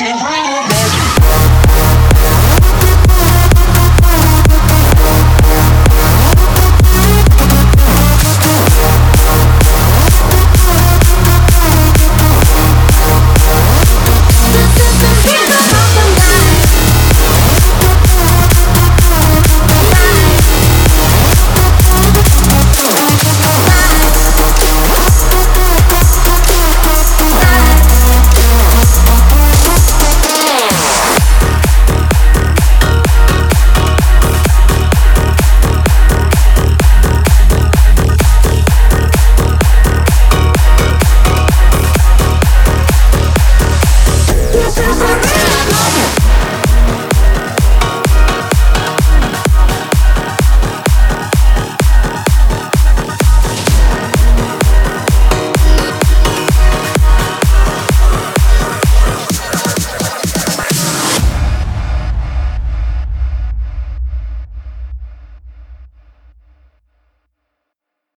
Silver